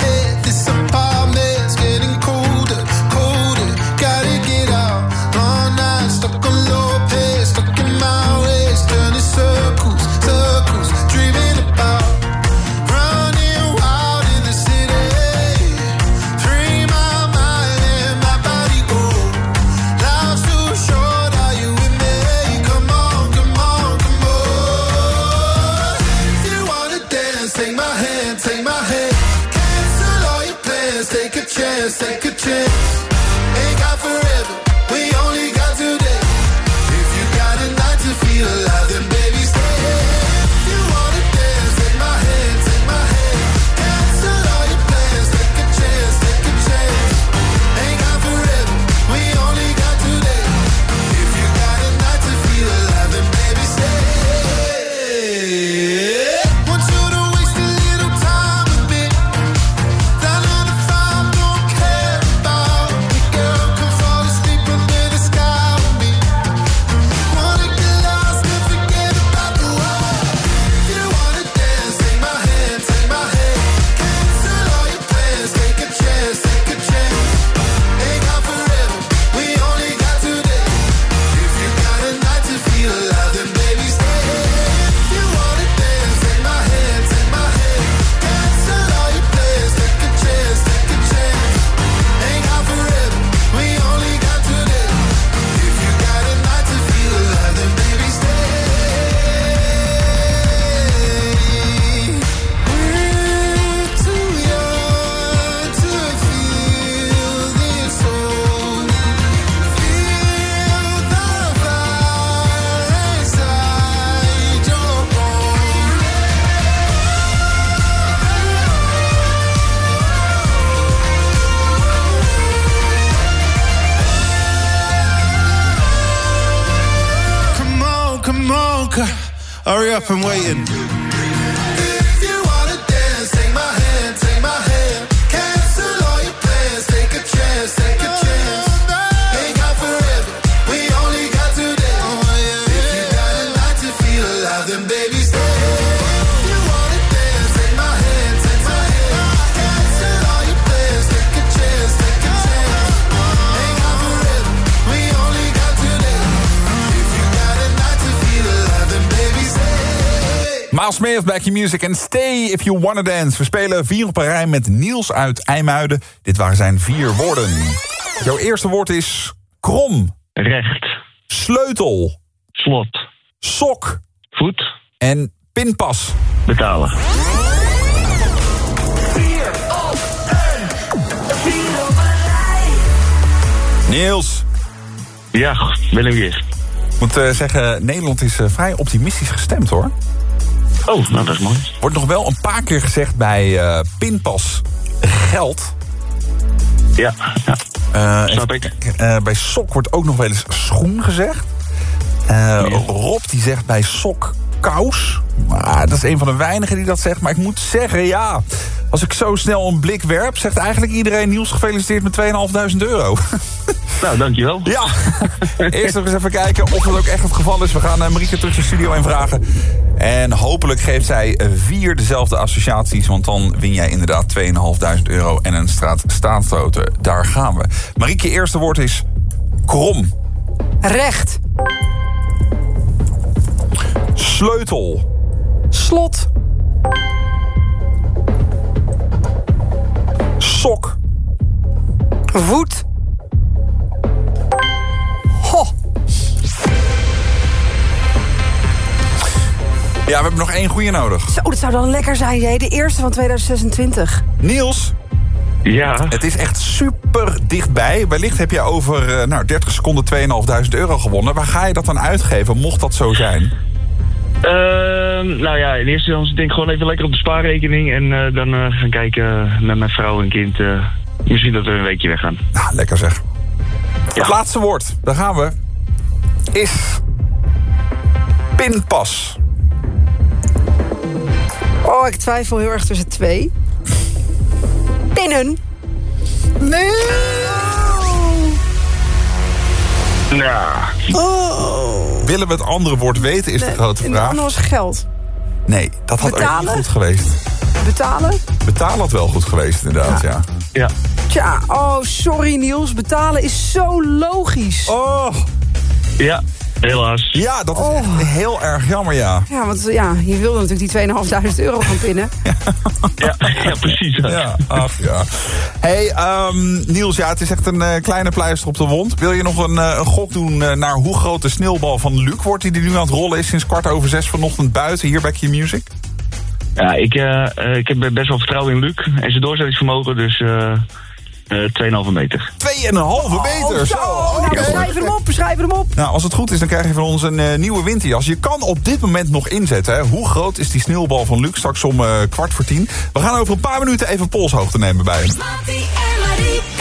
up and waiting. Smith, Back Your Music en Stay If You Wanna Dance. We spelen vier op een rij met Niels uit IJmuiden. Dit waren zijn vier woorden. Jouw eerste woord is krom. Recht. Sleutel. Slot. Sok. Voet. En pinpas. Betalen. Niels. Ja, Willem Gies. Ik moet eh, zeggen, Nederland is eh, vrij optimistisch gestemd hoor. Oh, nou dat is mooi. Wordt nog wel een paar keer gezegd bij eh, pinpas geld. Ja, ja. Eh, even kijken. Eh, bij sok wordt ook nog wel eens schoen gezegd. Rob die zegt bij sok kous. Maar dat is een van de weinigen die dat zegt. Maar ik moet zeggen, ja... Als ik zo snel een blik werp, zegt eigenlijk iedereen... Niels gefeliciteerd met 2.500 euro. [LAUGHS] Nou, dankjewel. Ja, eerst nog eens even kijken of dat ook echt het geval is. We gaan uh, Marieke terug de studio in vragen. En hopelijk geeft zij eh, vier dezelfde associaties... want dan win jij inderdaad 2.500 euro en een straat staatsauto. Daar gaan we. Marieke, je eerste woord is krom. Recht. Sleutel. Slot. Sok. Voet. Ho. Ja, we hebben nog één goede nodig. Zo, dat zou dan lekker zijn, jij. De eerste van 2026. Niels. Ja. Het is echt super dichtbij. Wellicht heb je over eh, nou, 30 seconden 2.500 euro gewonnen. Waar ga je dat dan uitgeven, mocht dat zo zijn? Ehm, nou ja, in eerste instantie denk ik gewoon even lekker op de spaarrekening. En eh, dan eh, gaan kijken met mijn vrouw en kind. eh, misschien dat we een weekje weggaan. Nou, lekker zeg. Het laatste woord, daar gaan we. Is pinpas. Oh, ik twijfel heel erg tussen twee. Pinnen. Nee. Nou. Oh. Willen we het andere woord weten, is de grote vraag. andere was geld. Nee, dat had ook niet goed geweest. Betalen? Betalen had wel goed geweest, inderdaad, ja. Ja. Tja, oh, sorry Niels. Betalen is zo logisch. Oh. Ja, helaas. Ja, dat is echt heel erg jammer, ja. Ja, want ja, je wilde natuurlijk die 2.500 euro gaan pinnen. [LAUGHS] Ja, ja precies. Ja, ach ja. hey, ehm, Niels, ja, het is echt een eh, kleine pleister op de wond. Wil je nog een, eh, een gok doen eh, naar hoe groot de sneeuwbal van Luc wordt... die die nu aan het rollen is sinds kwart over zes vanochtend buiten hier bij Q Music? Ja, ik, ik heb best wel vertrouwen in Luc en zijn doorzettingsvermogen. Dus eh eh 2,5 meter. 2,5 meter, zo. Nou, Oké. we schrijven hem op, we schrijven hem op. Nou, als het goed is, dan krijg je van ons een eh, nieuwe winterjas. Je kan op dit moment nog inzetten. Hè. Hoe groot is die sneeuwbal van Luc? Straks om eh, kwart voor tien. We gaan over een paar minuten even polshoogte nemen bij hem.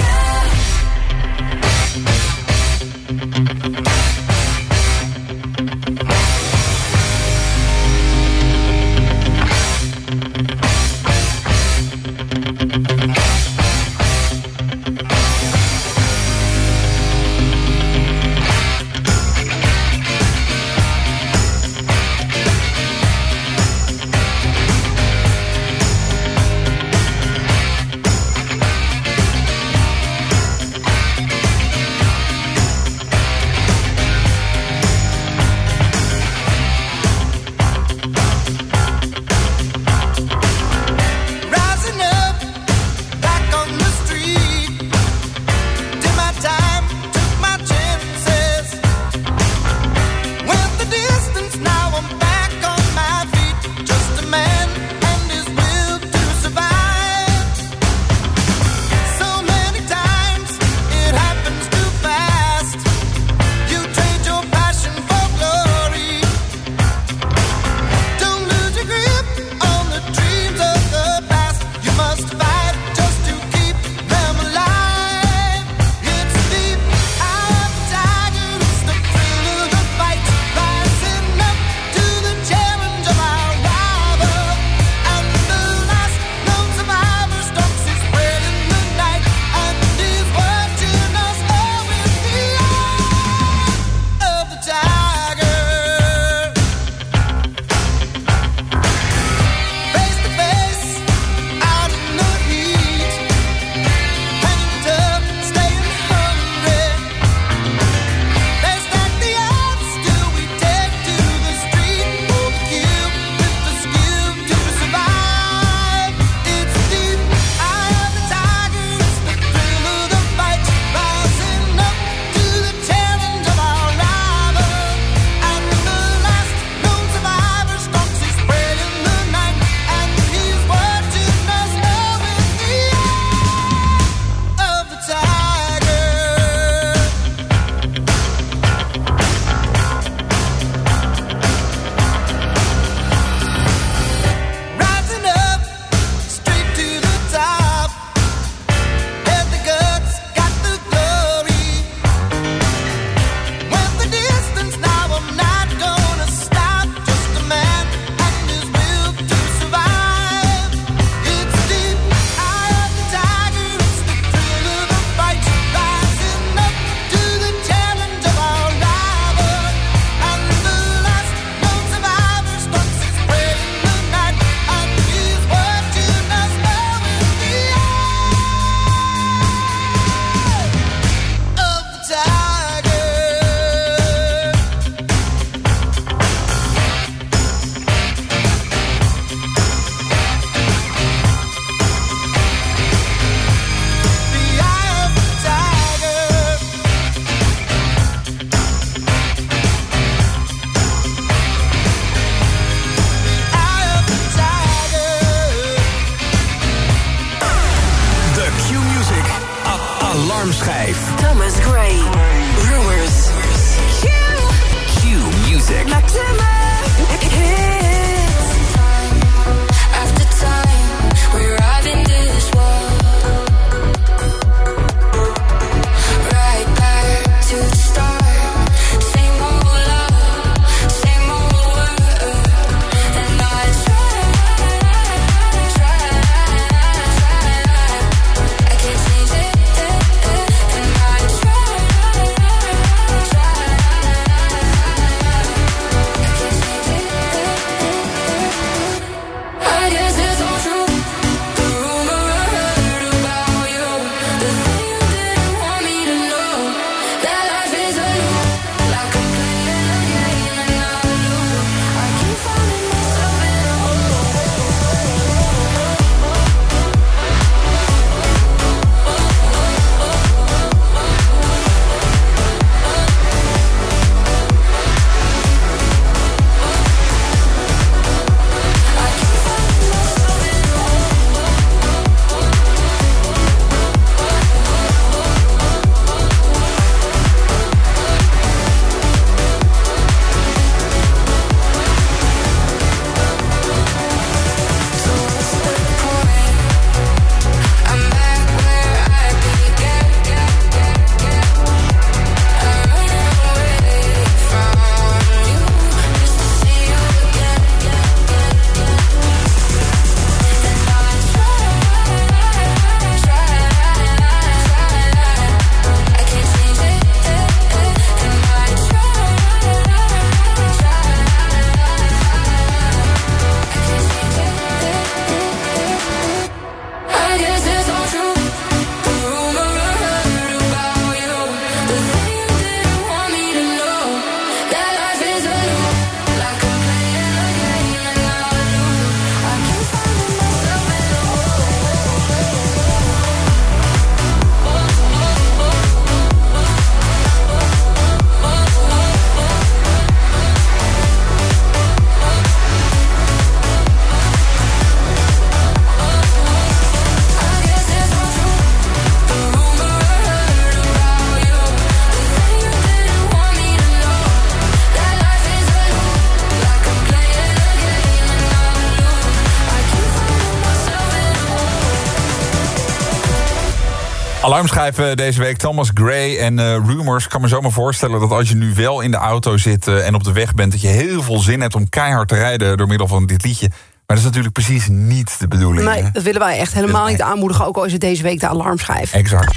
Alarmschijven deze week Thomas Gray en eh, Rumors. Ik kan me zomaar voorstellen dat als je nu wel in de auto zit eh, en op de weg bent... dat je heel veel zin hebt om keihard te rijden door middel van dit liedje. Maar dat is natuurlijk precies niet de bedoeling. Nee, hè? dat willen wij echt helemaal niet aanmoedigen. Ook al is het deze week de alarmschijf. Exact.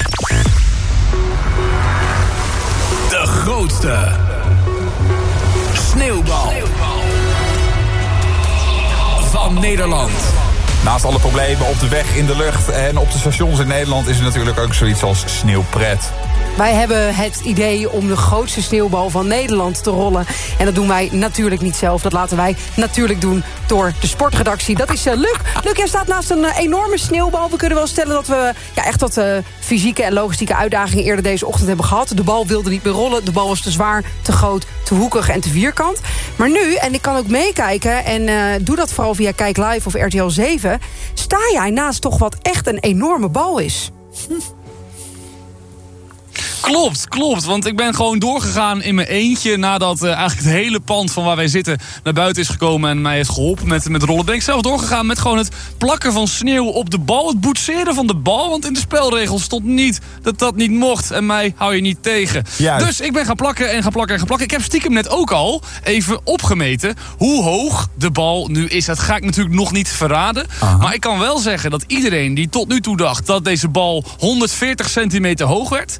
De grootste sneeuwbal van Nederland. Naast alle problemen op de weg, in de lucht en op de stations in Nederland... is er natuurlijk ook zoiets als sneeuwpret. Wij hebben het idee om de grootste sneeuwbal van Nederland te rollen. En dat doen wij natuurlijk niet zelf. Dat laten wij natuurlijk doen door de sportredactie. Dat is uh, Luc. Luc, jij staat naast een eh, enorme sneeuwbal. We kunnen wel stellen dat we ja, echt wat eh, fysieke en logistieke uitdagingen... eerder deze ochtend hebben gehad. De bal wilde niet meer rollen. De bal was te zwaar, te groot, te hoekig en te vierkant. Maar nu, en ik kan ook meekijken... en doe dat vooral via Kijk Live of RTL 7... sta jij naast toch wat echt een enorme bal is. [LAUGHS] Klopt, klopt. Want ik ben gewoon doorgegaan in mijn eentje... nadat eh, eigenlijk het hele pand van waar wij zitten naar buiten is gekomen... en mij heeft geholpen met, met rollen. Ben ik zelf doorgegaan met gewoon het plakken van sneeuw op de bal. Het boetseren van de bal. Want in de spelregels stond niet dat dat niet mocht. En mij hou je niet tegen. Juist. Dus ik ben gaan plakken en gaan plakken en gaan plakken. Ik heb stiekem net ook al even opgemeten... hoe hoog de bal nu is. Dat ga ik natuurlijk nog niet verraden. Maar ik kan wel zeggen dat iedereen die tot nu toe dacht... dat deze bal 140 centimeter hoog werd...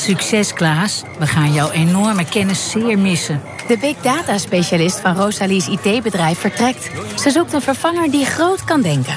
Succes Klaas, we gaan jouw enorme kennis zeer missen. De big data specialist van Rosalie's IT-bedrijf vertrekt. Ze zoekt een vervanger die groot kan denken.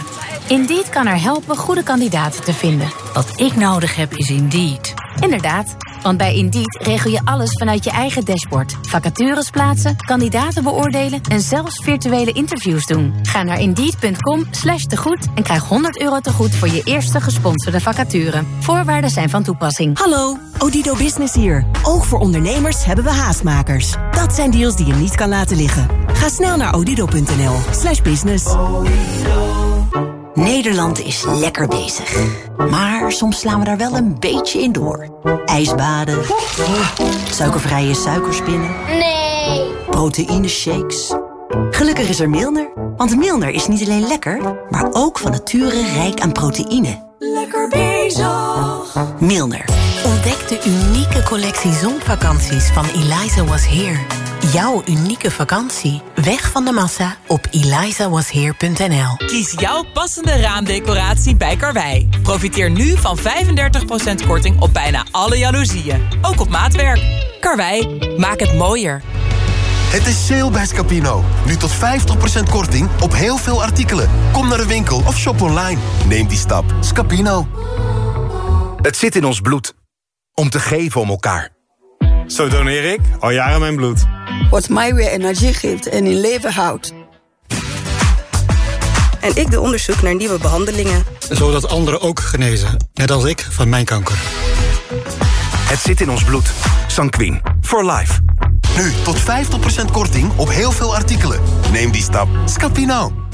Indeed kan haar helpen goede kandidaten te vinden. Wat ik nodig heb is Indeed. Inderdaad, want bij Indeed regel je alles vanuit je eigen dashboard. Vacatures plaatsen, kandidaten beoordelen en zelfs virtuele interviews doen. Ga naar indeed.com slash tegoed en krijg 100 euro tegoed voor je eerste gesponsorde vacature. Voorwaarden zijn van toepassing. Hallo, Odido Business hier. Ook voor ondernemers hebben we haastmakers. Dat zijn deals die je niet kan laten liggen. Ga snel naar odido.nl slash business. Nederland is lekker bezig. Maar soms slaan we daar wel een beetje in door. Ijsbaden. Suikervrije suikerspinnen. Nee. Proteïne shakes. Gelukkig is er Milner. Want Milner is niet alleen lekker, maar ook van nature rijk aan proteïne. Lekker bezig. Milner. Ontdek de unieke collectie zonvakanties van Eliza Was Here. Jouw unieke vakantie. Weg van de massa op elizawasheer.nl. Kies jouw passende raamdecoratie bij Karwei. Profiteer nu van 35% korting op bijna alle jaloezieën. Ook op maatwerk. Karwei, maak het mooier. Het is sale bij Scapino. Nu tot 50% korting op heel veel artikelen. Kom naar de winkel of shop online. Neem die stap. Scapino. Het zit in ons bloed. Om te geven om elkaar. Zo doneer ik al jaren mijn bloed. Wat mij weer energie geeft en in leven houdt. En ik doe onderzoek naar nieuwe behandelingen. Zodat anderen ook genezen. Net als ik van mijn kanker. Het zit in ons bloed. Sanquin. For life. Nu tot 50% korting op heel veel artikelen. Neem die stap. Scapino.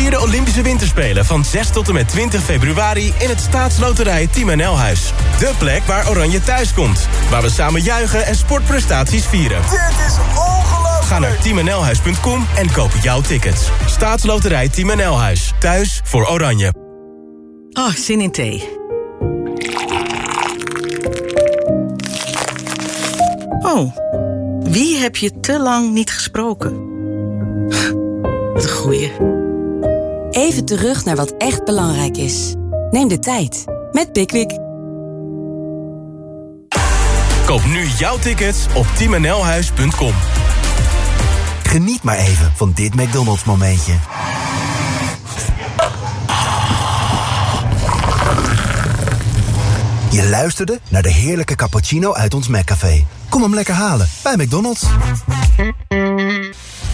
Vier de Olympische Winterspelen van 6 tot en met 20 februari... in het staatsloterij Team NL-huis. De plek waar Oranje thuis komt. Waar we samen juichen en sportprestaties vieren. Dit is ongelooflijk. Ga naar teamnlhuis.com en koop jouw tickets. Staatsloterij Team NL-huis. Thuis voor Oranje. Oh, zin in thee. Oh, wie heb je te lang niet gesproken? [LAUGHS] Wat een goeie. Even terug naar wat echt belangrijk is. Neem de tijd met Pickwick. Koop nu jouw tickets op teamnlhuis.com. Geniet maar even van dit McDonald's momentje. Je luisterde naar de heerlijke cappuccino uit ons McCafé. Kom hem lekker halen bij McDonald's.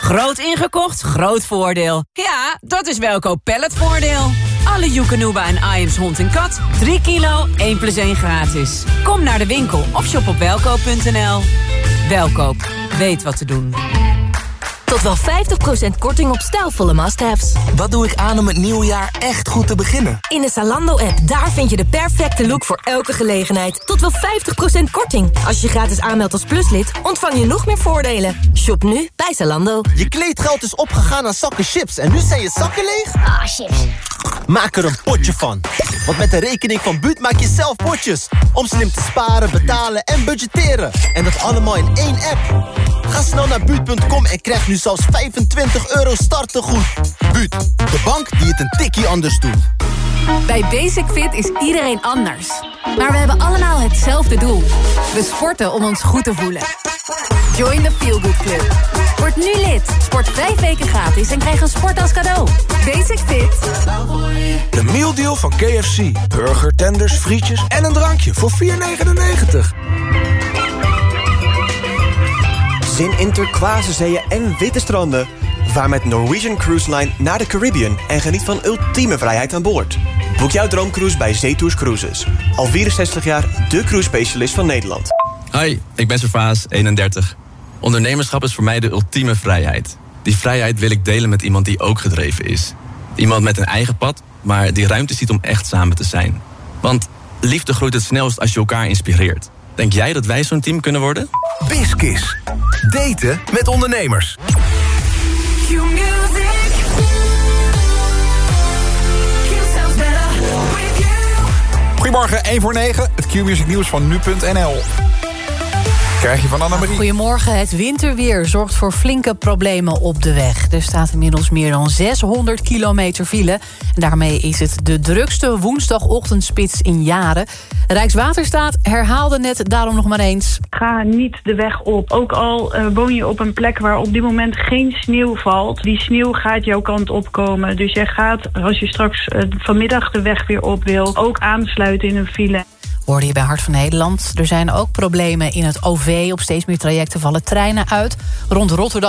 Groot ingekocht, groot voordeel. Ja, dat is Welkoop Palletvoordeel. Alle Joekanuba en Iams hond en kat. 3 kilo, 1 plus 1 gratis. Kom naar de winkel of shop op welkoop.nl. Welkoop, weet wat te doen. Tot wel 50% korting op stijlvolle must-haves. Wat doe ik aan om het nieuwe jaar echt goed te beginnen? In de Zalando-app, daar vind je de perfecte look voor elke gelegenheid. Tot wel 50% korting. Als je gratis aanmeldt als pluslid, ontvang je nog meer voordelen. Shop nu bij Zalando. Je kleedgeld is opgegaan aan zakken chips en nu zijn je zakken leeg? Ah, chips. Maak er een potje van. Want met de rekening van Buut maak je zelf potjes. Om slim te sparen, betalen en budgetteren. En dat allemaal in één app. Ga snel naar Buut.com en krijg nu zelfs 25 euro startegoed. Buut, de bank die het een tikkie anders doet. Bij Basic Fit is iedereen anders. Maar we hebben allemaal hetzelfde doel. We sporten om ons goed te voelen. Join the Feel Good Club. Word nu lid. Sport vijf weken gratis en krijg een sport als cadeau. Basic Fit. De mealdeal van KFC. Burger, tenders, frietjes en een drankje voor 4,99. Zin in turquoise en witte stranden. Vaar met Norwegian Cruise Line naar de Caribbean en geniet van ultieme vrijheid aan boord. Boek jouw droomcruise bij Zetours Cruises. Al 64 jaar de cruise specialist van Nederland. Hoi, ik ben Servaas, 31. Ondernemerschap is voor mij de ultieme vrijheid. Die vrijheid wil ik delen met iemand die ook gedreven is. Iemand met een eigen pad, maar die ruimte ziet om echt samen te zijn. Want liefde groeit het snelst als je elkaar inspireert. Denk jij dat wij zo'n team kunnen worden? Biskis. Daten met ondernemers. Goedemorgen, 1 voor 9. Het Q-music nieuws van nu.nl. Krijg je van Annemarie. Goedemorgen. Het winterweer zorgt voor flinke problemen op de weg. Er staat inmiddels meer dan 600 kilometer file. En daarmee is het de drukste woensdagochtendspits in jaren. Rijkswaterstaat herhaalde net daarom nog maar eens. Ga niet de weg op. Ook al uh, woon je op een plek waar op dit moment geen sneeuw valt. Die sneeuw gaat jouw kant opkomen. Dus jij gaat, als je straks uh, vanmiddag de weg weer op wil... ook aansluiten in een file hoorde je bij Hart van Nederland. Er zijn ook problemen in het OV. Op steeds meer trajecten vallen treinen uit. Rond Rotterdam